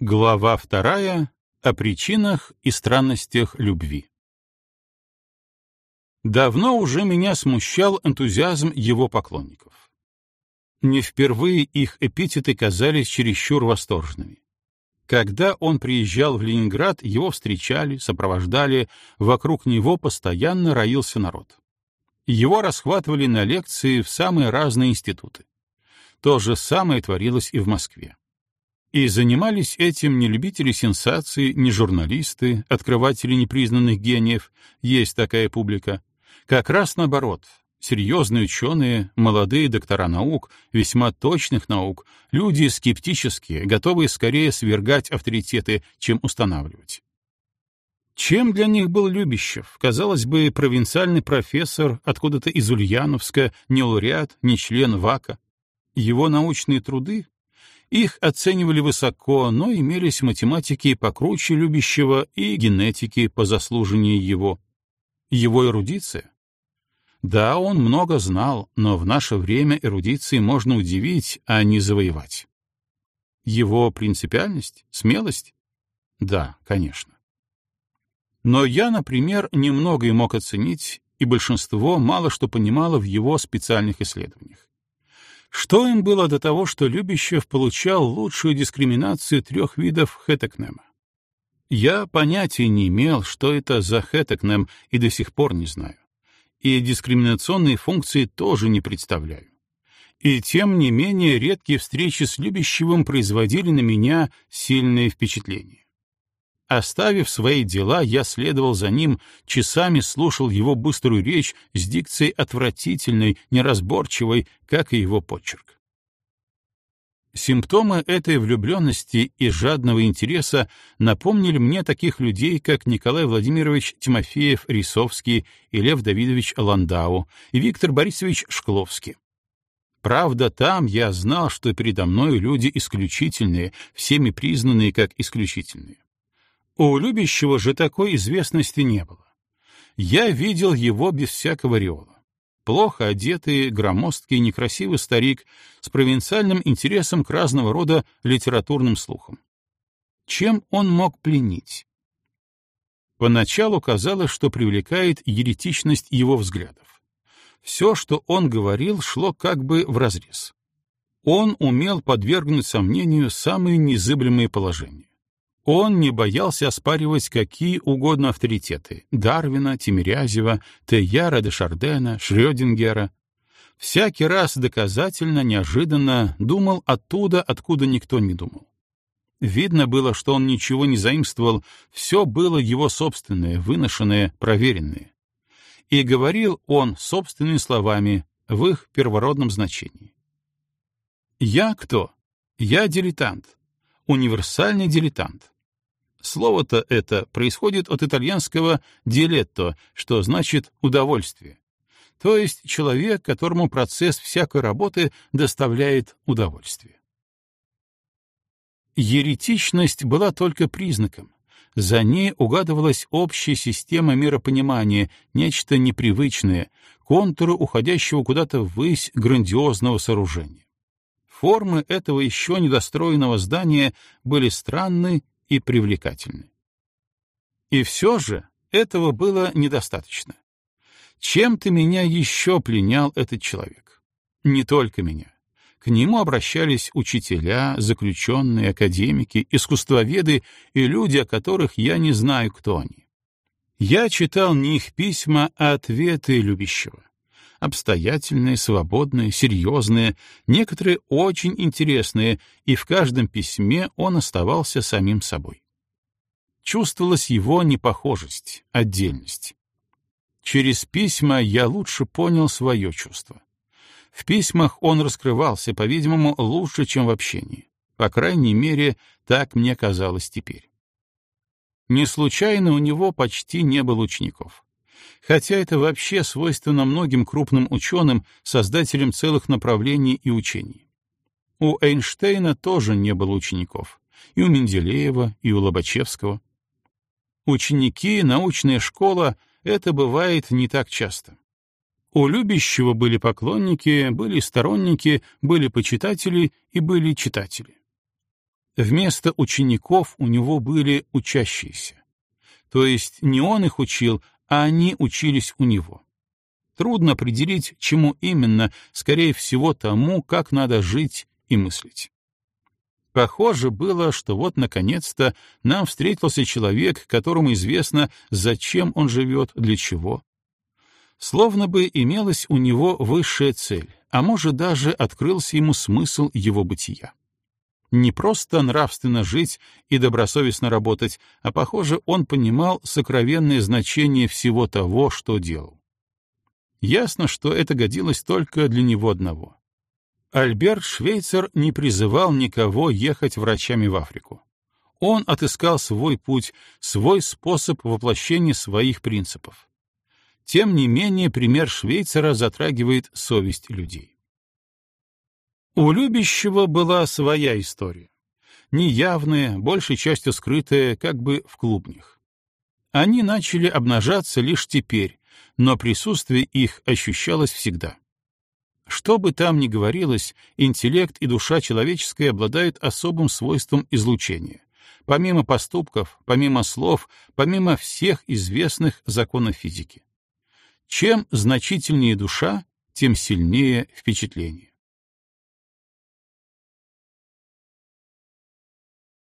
Глава вторая о причинах и странностях любви. Давно уже меня смущал энтузиазм его поклонников. Не впервые их эпитеты казались чересчур восторженными. Когда он приезжал в Ленинград, его встречали, сопровождали, вокруг него постоянно роился народ. Его расхватывали на лекции в самые разные институты. То же самое творилось и в Москве. И занимались этим не любители сенсаций, не журналисты, открыватели непризнанных гениев, есть такая публика. Как раз наоборот, серьезные ученые, молодые доктора наук, весьма точных наук, люди скептические, готовые скорее свергать авторитеты, чем устанавливать. Чем для них был Любящев? Казалось бы, провинциальный профессор откуда-то из Ульяновска, не лауреат, не член ВАКа. Его научные труды их оценивали высоко, но имелись математики покруче любящего и генетики по заслужению его. Его эрудиция? Да, он много знал, но в наше время эрудиции можно удивить, а не завоевать. Его принципиальность? Смелость? Да, конечно. Но я, например, немного и мог оценить, и большинство мало что понимало в его специальных исследованиях. Что им было до того, что Любящев получал лучшую дискриминацию трех видов хетекнема? Я понятия не имел, что это за хетекнем, и до сих пор не знаю. И дискриминационные функции тоже не представляю. И тем не менее редкие встречи с Любящевым производили на меня сильное впечатление. Оставив свои дела, я следовал за ним, часами слушал его быструю речь с дикцией отвратительной, неразборчивой, как и его почерк. Симптомы этой влюбленности и жадного интереса напомнили мне таких людей, как Николай Владимирович Тимофеев-Рисовский и Лев Давидович Ландау и Виктор Борисович Шкловский. Правда, там я знал, что передо мной люди исключительные, всеми признанные как исключительные. У любящего же такой известности не было. Я видел его без всякого реола. Плохо одетый, громоздкий, некрасивый старик с провинциальным интересом к разного рода литературным слухам. Чем он мог пленить? Поначалу казалось, что привлекает еретичность его взглядов. Все, что он говорил, шло как бы вразрез. Он умел подвергнуть сомнению самые незыблемые положения. Он не боялся оспаривать какие угодно авторитеты — Дарвина, Тимирязева, Тейяра де Шардена, Шрёдингера. Всякий раз доказательно, неожиданно думал оттуда, откуда никто не думал. Видно было, что он ничего не заимствовал, все было его собственное, выношенное, проверенное. И говорил он собственными словами, в их первородном значении. «Я кто? Я дилетант, универсальный дилетант. Слово-то это происходит от итальянского «диалетто», что значит «удовольствие». То есть человек, которому процесс всякой работы доставляет удовольствие. Еретичность была только признаком. За ней угадывалась общая система миропонимания, нечто непривычное, контуры уходящего куда-то ввысь грандиозного сооружения. Формы этого еще недостроенного здания были странны и привлекательны. И все же этого было недостаточно. Чем-то меня еще пленял этот человек. Не только меня. К нему обращались учителя, заключенные, академики, искусствоведы и люди, о которых я не знаю, кто они. Я читал не их письма, а ответы любящего обстоятельные, свободные, серьезные, некоторые очень интересные, и в каждом письме он оставался самим собой. Чувствовалась его непохожесть, отдельность. Через письма я лучше понял свое чувство. В письмах он раскрывался, по-видимому, лучше, чем в общении. По крайней мере, так мне казалось теперь. Не случайно у него почти не было учеников хотя это вообще свойственно многим крупным ученым, создателям целых направлений и учений. У Эйнштейна тоже не было учеников, и у Менделеева, и у Лобачевского. Ученики, научная школа — это бывает не так часто. У любящего были поклонники, были сторонники, были почитатели и были читатели. Вместо учеников у него были учащиеся. То есть не он их учил, а они учились у него. Трудно определить, чему именно, скорее всего, тому, как надо жить и мыслить. Похоже было, что вот, наконец-то, нам встретился человек, которому известно, зачем он живет, для чего. Словно бы имелась у него высшая цель, а может, даже открылся ему смысл его бытия. Не просто нравственно жить и добросовестно работать, а, похоже, он понимал сокровенное значение всего того, что делал. Ясно, что это годилось только для него одного. Альберт Швейцер не призывал никого ехать врачами в Африку. Он отыскал свой путь, свой способ воплощения своих принципов. Тем не менее, пример Швейцера затрагивает совесть людей. У любящего была своя история. Неявная, большей частью скрытая, как бы в клубнях. Они начали обнажаться лишь теперь, но присутствие их ощущалось всегда. Что бы там ни говорилось, интеллект и душа человеческая обладают особым свойством излучения. Помимо поступков, помимо слов, помимо всех известных законов физики. Чем значительнее душа, тем сильнее впечатление.